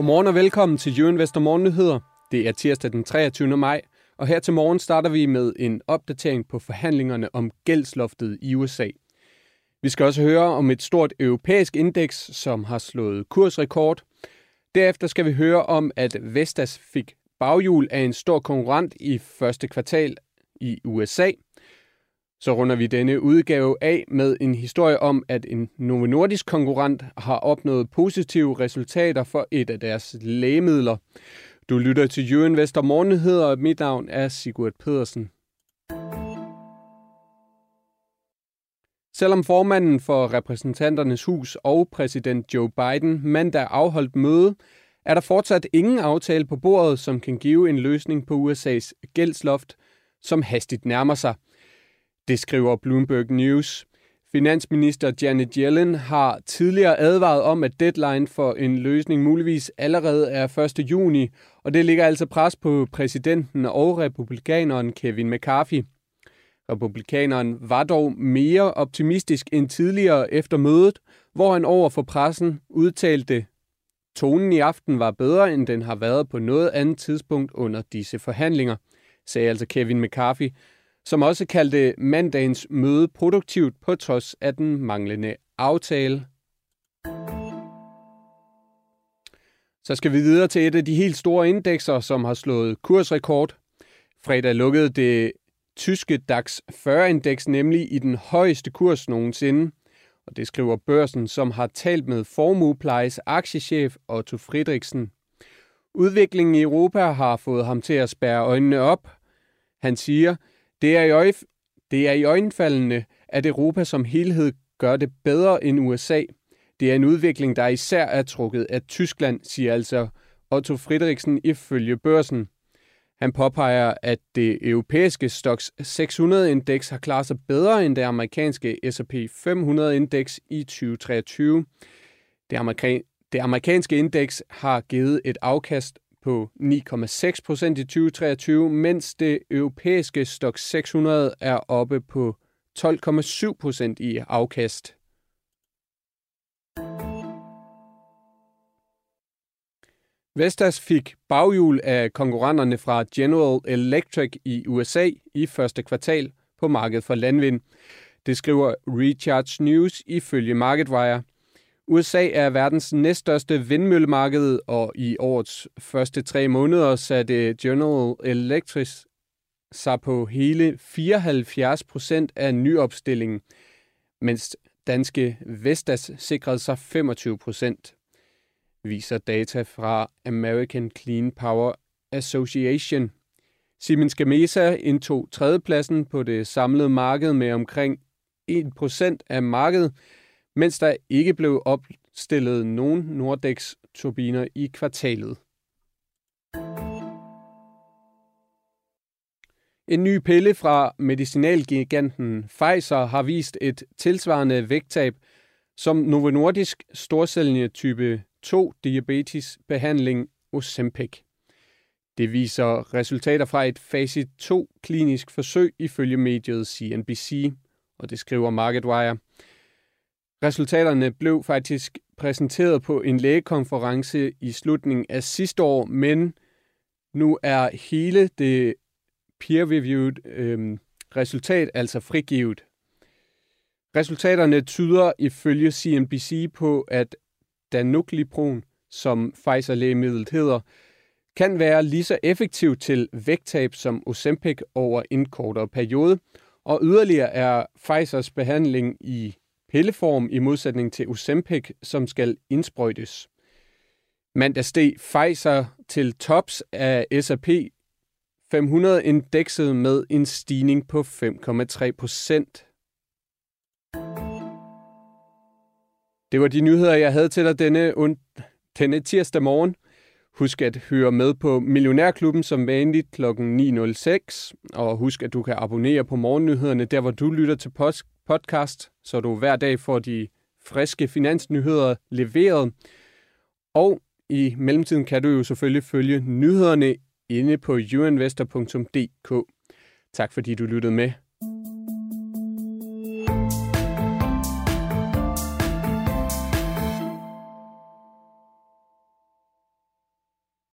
Godmorgen og velkommen til Jørgen Vester Morgennyheder. Det er tirsdag den 23. maj, og her til morgen starter vi med en opdatering på forhandlingerne om gældsloftet i USA. Vi skal også høre om et stort europæisk indeks, som har slået kursrekord. Derefter skal vi høre om, at Vestas fik baghjul af en stor konkurrent i første kvartal i USA. Så runder vi denne udgave af med en historie om, at en Novo Nordisk konkurrent har opnået positive resultater for et af deres lægemidler. Du lytter til Jørgen Vester Morgenheder, og mit navn er Sigurd Pedersen. Selvom formanden for repræsentanternes hus og præsident Joe Biden mandag afholdt møde, er der fortsat ingen aftale på bordet, som kan give en løsning på USA's gældsloft, som hastigt nærmer sig. Det skriver Bloomberg News. Finansminister Janet Yellen har tidligere advaret om, at deadline for en løsning muligvis allerede er 1. juni, og det ligger altså pres på præsidenten og republikaneren Kevin McCarthy. Republikaneren var dog mere optimistisk end tidligere efter mødet, hvor han over for pressen udtalte, Tonen i aften var bedre, end den har været på noget andet tidspunkt under disse forhandlinger, sagde altså Kevin McCarthy, som også kaldte mandagens møde produktivt på trods af den manglende aftale. Så skal vi videre til et af de helt store indekser, som har slået kursrekord. Fredag lukkede det tyske DAX 40-indeks nemlig i den højeste kurs nogensinde. Og det skriver børsen, som har talt med Formueplejes aktiechef Otto Friedrichsen. Udviklingen i Europa har fået ham til at spærre øjnene op. Han siger, det er, i øje, det er i øjenfaldende, at Europa som helhed gør det bedre end USA. Det er en udvikling, der især er trukket af Tyskland, siger altså Otto Friedrichsen ifølge børsen. Han påpeger, at det europæiske Stoxx 600-indeks har klaret sig bedre end det amerikanske S&P 500-indeks i 2023. Det, amerika- det amerikanske indeks har givet et afkast på 9,6% i 2023, mens det europæiske stok 600 er oppe på 12,7% i afkast. Vestas fik baghjul af konkurrenterne fra General Electric i USA i første kvartal på markedet for landvind. Det skriver Recharge News ifølge MarketWire. USA er verdens næststørste vindmøllemarked, og i årets første tre måneder satte General Electric sig på hele 74 procent af nyopstillingen, mens danske Vestas sikrede sig 25 procent, viser data fra American Clean Power Association. Siemens Gamesa indtog tredjepladsen på det samlede marked med omkring 1% af markedet, mens der ikke blev opstillet nogen Nordex-turbiner i kvartalet. En ny pille fra medicinalgiganten Pfizer har vist et tilsvarende vægttab som Novo Nordisk storsælgende type 2 diabetes behandling Ozempic. Det viser resultater fra et fase 2 klinisk forsøg ifølge mediet CNBC, og det skriver MarketWire. Resultaterne blev faktisk præsenteret på en lægekonference i slutningen af sidste år, men nu er hele det peer-reviewed øh, resultat altså frigivet. Resultaterne tyder ifølge CNBC på, at danuglipron, som Pfizer-lægemidlet hedder, kan være lige så effektiv til vægttab som Ozempic over en kortere periode, og yderligere er Pfizers behandling i pilleform i modsætning til Ozempic, som skal indsprøjtes. Mandag steg Pfizer til tops af S&P 500-indekset med en stigning på 5,3 procent. Det var de nyheder, jeg havde til dig denne, denne tirsdag morgen. Husk at høre med på Millionærklubben som vanligt kl. 9.06. Og husk, at du kan abonnere på morgennyhederne, der hvor du lytter til podcast, så du hver dag får de friske finansnyheder leveret. Og i mellemtiden kan du jo selvfølgelig følge nyhederne inde på uinvestor.dk. Tak fordi du lyttede med.